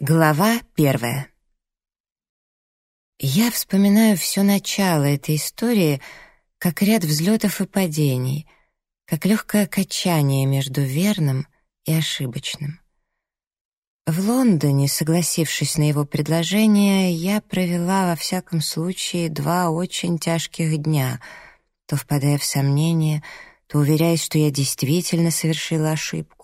Глава первая. Я вспоминаю все начало этой истории как ряд взлетов и падений, как легкое качание между верным и ошибочным. В Лондоне, согласившись на его предложение, я провела во всяком случае два очень тяжких дня, то впадая в сомнение, то уверяясь, что я действительно совершила ошибку.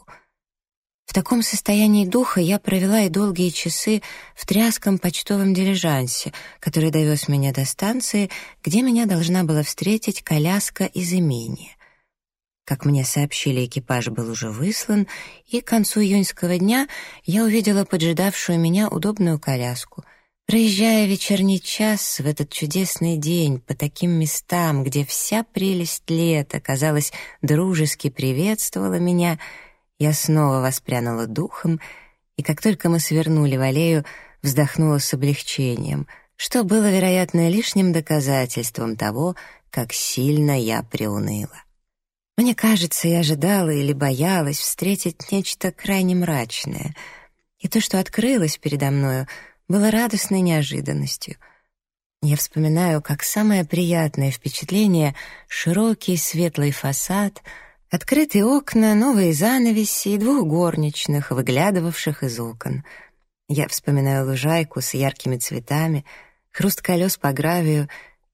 В таком состоянии духа я провела и долгие часы в тряском почтовом дилижансе, который довез меня до станции, где меня должна была встретить коляска из имения. Как мне сообщили, экипаж был уже выслан, и к концу июньского дня я увидела поджидавшую меня удобную коляску. Проезжая вечерний час в этот чудесный день по таким местам, где вся прелесть лета, казалось, дружески приветствовала меня — я снова воспрянула духом, и как только мы свернули в аллею, вздохнула с облегчением, что было, вероятно, лишним доказательством того, как сильно я приуныла. Мне кажется, я ожидала или боялась встретить нечто крайне мрачное, и то, что открылось передо мною, было радостной неожиданностью. Я вспоминаю, как самое приятное впечатление — широкий светлый фасад — Открытые окна, новые занавеси и двух горничных, выглядывавших из окон. Я вспоминаю лужайку с яркими цветами, хруст колес по гравию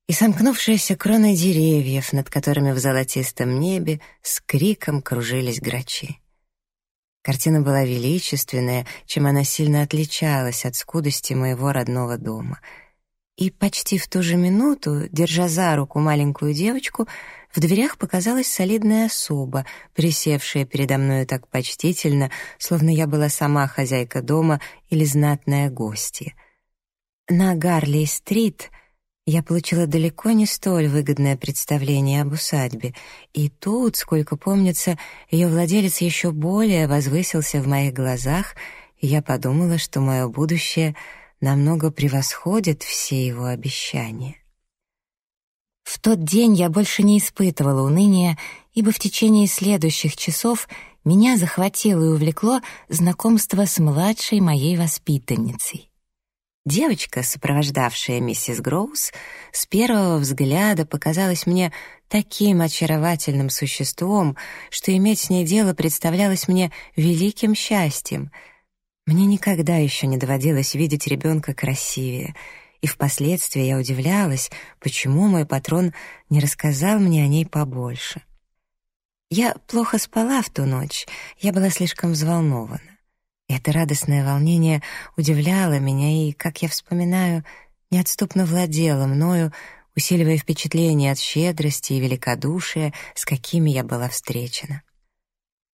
и сомкнувшиеся кроны деревьев, над которыми в золотистом небе с криком кружились грачи. Картина была величественная, чем она сильно отличалась от скудости моего родного дома. И почти в ту же минуту, держа за руку маленькую девочку, в дверях показалась солидная особа, присевшая передо мною так почтительно, словно я была сама хозяйка дома или знатная гостья. На Гарли-стрит я получила далеко не столь выгодное представление об усадьбе, и тут, сколько помнится, ее владелец еще более возвысился в моих глазах, и я подумала, что мое будущее намного превосходит все его обещания. Тот день я больше не испытывала уныния, ибо в течение следующих часов меня захватило и увлекло знакомство с младшей моей воспитанницей. Девочка, сопровождавшая миссис Гроуз, с первого взгляда показалась мне таким очаровательным существом, что иметь с ней дело представлялось мне великим счастьем. Мне никогда еще не доводилось видеть ребенка красивее — и впоследствии я удивлялась, почему мой патрон не рассказал мне о ней побольше. Я плохо спала в ту ночь, я была слишком взволнована. Это радостное волнение удивляло меня и, как я вспоминаю, неотступно владело мною, усиливая впечатление от щедрости и великодушия, с какими я была встречена.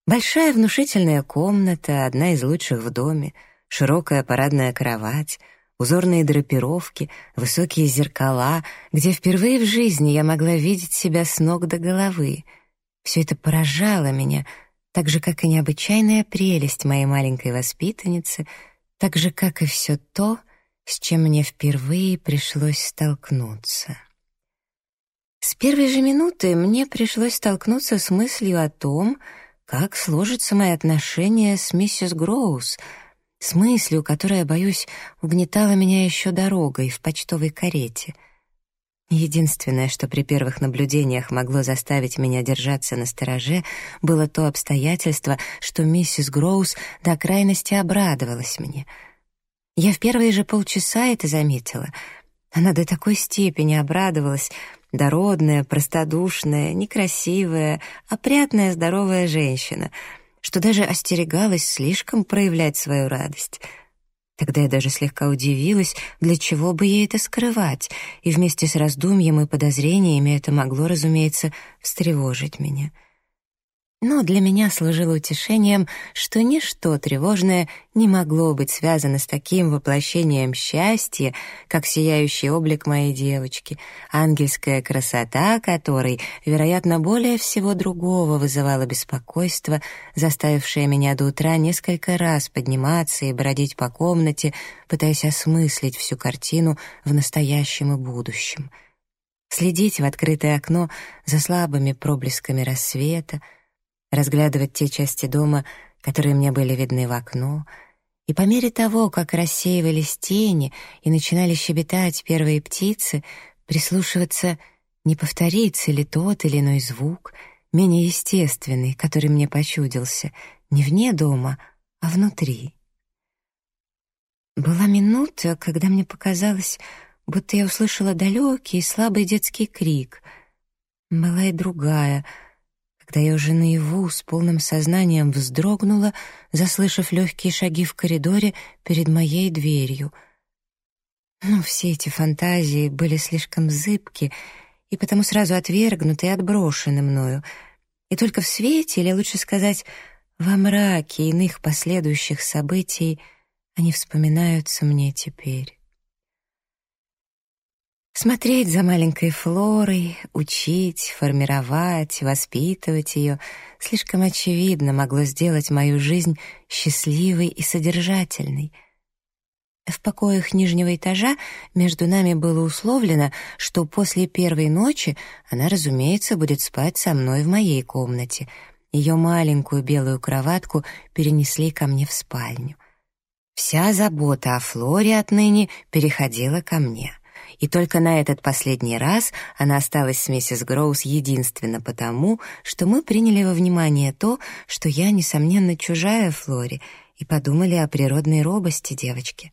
Большая внушительная комната, одна из лучших в доме, широкая парадная кровать — узорные драпировки, высокие зеркала, где впервые в жизни я могла видеть себя с ног до головы. Все это поражало меня, так же, как и необычайная прелесть моей маленькой воспитанницы, так же, как и все то, с чем мне впервые пришлось столкнуться. С первой же минуты мне пришлось столкнуться с мыслью о том, как сложатся мои отношения с миссис Гроуз — с мыслью, которая, боюсь, угнетала меня еще дорогой в почтовой карете. Единственное, что при первых наблюдениях могло заставить меня держаться на стороже, было то обстоятельство, что миссис Гроуз до крайности обрадовалась мне. Я в первые же полчаса это заметила. Она до такой степени обрадовалась, дородная, простодушная, некрасивая, опрятная, здоровая женщина — что даже остерегалась слишком проявлять свою радость. Тогда я даже слегка удивилась, для чего бы ей это скрывать, и вместе с раздумьем и подозрениями это могло, разумеется, встревожить меня — но для меня служило утешением, что ничто тревожное не могло быть связано с таким воплощением счастья, как сияющий облик моей девочки, ангельская красота которой, вероятно, более всего другого вызывала беспокойство, заставившее меня до утра несколько раз подниматься и бродить по комнате, пытаясь осмыслить всю картину в настоящем и будущем. Следить в открытое окно за слабыми проблесками рассвета — разглядывать те части дома, которые мне были видны в окно, и по мере того, как рассеивались тени и начинали щебетать первые птицы, прислушиваться, не повторится ли тот или иной звук, менее естественный, который мне почудился, не вне дома, а внутри. Была минута, когда мне показалось, будто я услышала далекий и слабый детский крик. Была и другая — когда я уже наяву с полным сознанием вздрогнула, заслышав легкие шаги в коридоре перед моей дверью. Но все эти фантазии были слишком зыбки и потому сразу отвергнуты и отброшены мною. И только в свете, или лучше сказать, во мраке иных последующих событий они вспоминаются мне теперь. Смотреть за маленькой Флорой, учить, формировать, воспитывать ее слишком очевидно могло сделать мою жизнь счастливой и содержательной. В покоях нижнего этажа между нами было условлено, что после первой ночи она, разумеется, будет спать со мной в моей комнате. Ее маленькую белую кроватку перенесли ко мне в спальню. Вся забота о Флоре отныне переходила ко мне — и только на этот последний раз она осталась с миссис Гроус единственно потому, что мы приняли во внимание то, что я, несомненно, чужая Флоре, и подумали о природной робости девочки.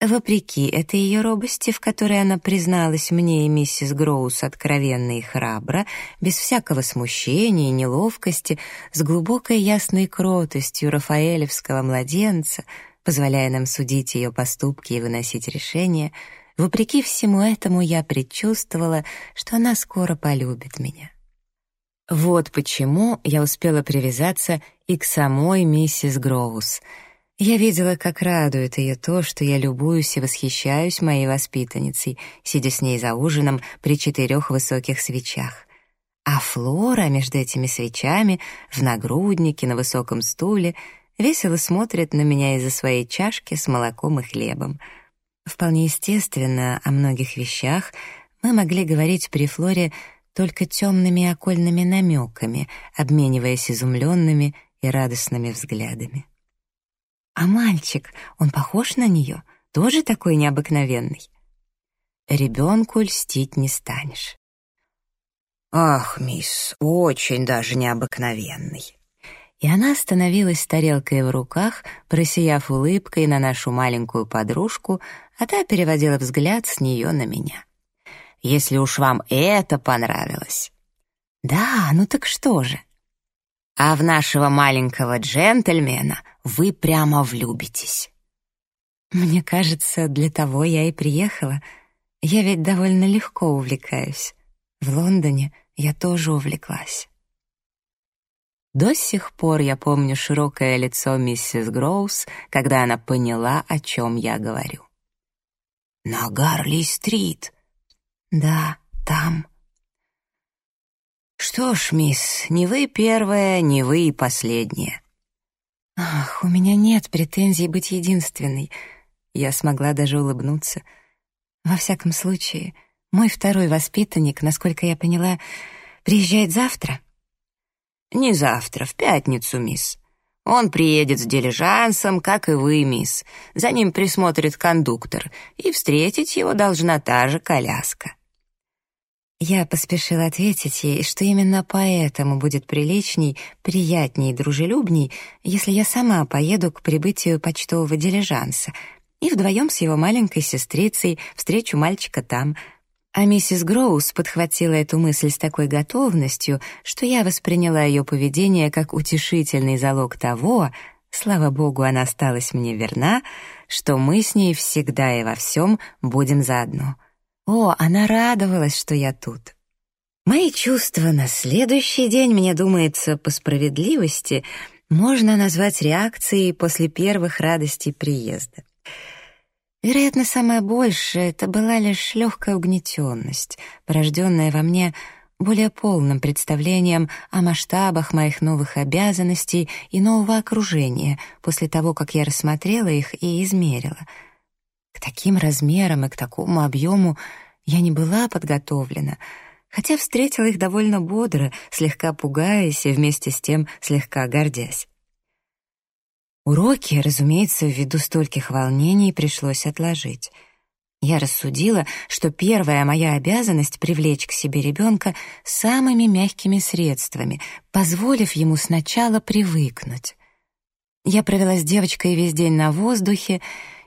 Вопреки этой ее робости, в которой она призналась мне и миссис Гроус откровенно и храбро, без всякого смущения и неловкости, с глубокой ясной кротостью рафаэлевского младенца, позволяя нам судить ее поступки и выносить решения — Вопреки всему этому я предчувствовала, что она скоро полюбит меня. Вот почему я успела привязаться и к самой миссис Гроус. Я видела, как радует ее то, что я любуюсь и восхищаюсь моей воспитанницей, сидя с ней за ужином при четырех высоких свечах. А Флора между этими свечами, в нагруднике, на высоком стуле, весело смотрит на меня из-за своей чашки с молоком и хлебом — Вполне естественно, о многих вещах мы могли говорить при Флоре только темными окольными намеками, обмениваясь изумленными и радостными взглядами. «А мальчик, он похож на нее? Тоже такой необыкновенный?» «Ребенку льстить не станешь». «Ах, мисс, очень даже необыкновенный и она остановилась с тарелкой в руках, просияв улыбкой на нашу маленькую подружку, а та переводила взгляд с нее на меня. «Если уж вам это понравилось...» «Да, ну так что же?» «А в нашего маленького джентльмена вы прямо влюбитесь». «Мне кажется, для того я и приехала. Я ведь довольно легко увлекаюсь. В Лондоне я тоже увлеклась». До сих пор я помню широкое лицо миссис Гроус, когда она поняла, о чем я говорю. «На Гарли-стрит?» «Да, там». «Что ж, мисс, не вы первая, не вы и последняя». «Ах, у меня нет претензий быть единственной». Я смогла даже улыбнуться. «Во всяком случае, мой второй воспитанник, насколько я поняла, приезжает завтра». «Не завтра, в пятницу, мисс. Он приедет с дилижансом, как и вы, мисс. За ним присмотрит кондуктор, и встретить его должна та же коляска». Я поспешила ответить ей, что именно поэтому будет приличней, приятней и дружелюбней, если я сама поеду к прибытию почтового дилижанса и вдвоем с его маленькой сестрицей встречу мальчика там — а миссис Гроус подхватила эту мысль с такой готовностью, что я восприняла ее поведение как утешительный залог того, слава богу, она осталась мне верна, что мы с ней всегда и во всем будем заодно. О, она радовалась, что я тут. Мои чувства на следующий день, мне думается, по справедливости, можно назвать реакцией после первых радостей приезда. Вероятно, самое большее — это была лишь легкая угнетенность, порожденная во мне более полным представлением о масштабах моих новых обязанностей и нового окружения после того, как я рассмотрела их и измерила. К таким размерам и к такому объему я не была подготовлена, хотя встретила их довольно бодро, слегка пугаясь и вместе с тем слегка гордясь. Уроки, разумеется, ввиду стольких волнений пришлось отложить. Я рассудила, что первая моя обязанность — привлечь к себе ребенка самыми мягкими средствами, позволив ему сначала привыкнуть. Я провела с девочкой весь день на воздухе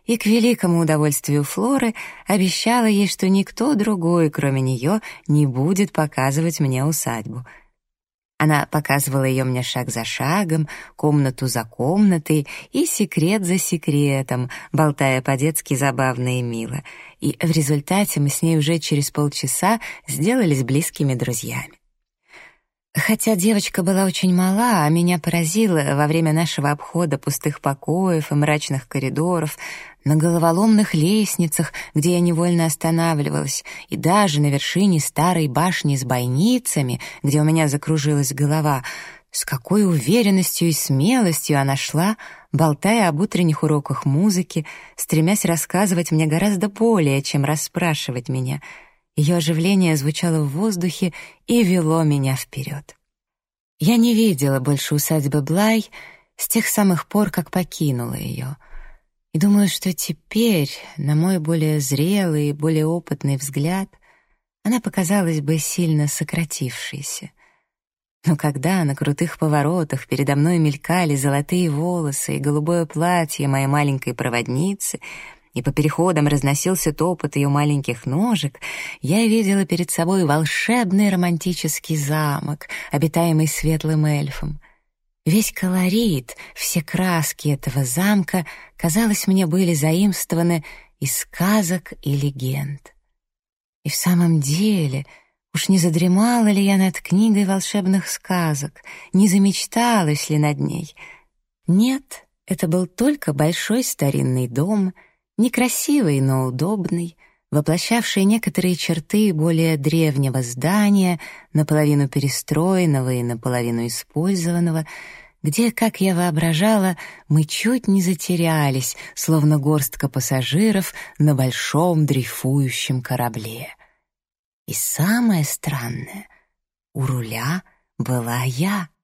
и, к великому удовольствию Флоры, обещала ей, что никто другой, кроме нее, не будет показывать мне усадьбу — она показывала ее мне шаг за шагом, комнату за комнатой и секрет за секретом, болтая по-детски забавно и мило. И в результате мы с ней уже через полчаса сделались близкими друзьями. Хотя девочка была очень мала, а меня поразило во время нашего обхода пустых покоев и мрачных коридоров, на головоломных лестницах, где я невольно останавливалась, и даже на вершине старой башни с бойницами, где у меня закружилась голова, с какой уверенностью и смелостью она шла, болтая об утренних уроках музыки, стремясь рассказывать мне гораздо более, чем расспрашивать меня — ее оживление звучало в воздухе и вело меня вперед. Я не видела больше усадьбы Блай с тех самых пор, как покинула ее. И думаю, что теперь, на мой более зрелый и более опытный взгляд, она показалась бы сильно сократившейся. Но когда на крутых поворотах передо мной мелькали золотые волосы и голубое платье моей маленькой проводницы — и по переходам разносился топот ее маленьких ножек, я видела перед собой волшебный романтический замок, обитаемый светлым эльфом. Весь колорит, все краски этого замка, казалось мне, были заимствованы из сказок и легенд. И в самом деле, уж не задремала ли я над книгой волшебных сказок, не замечталась ли над ней? Нет, это был только большой старинный дом — некрасивый, но удобный, воплощавший некоторые черты более древнего здания, наполовину перестроенного и наполовину использованного, где, как я воображала, мы чуть не затерялись, словно горстка пассажиров на большом дрейфующем корабле. И самое странное — у руля была я —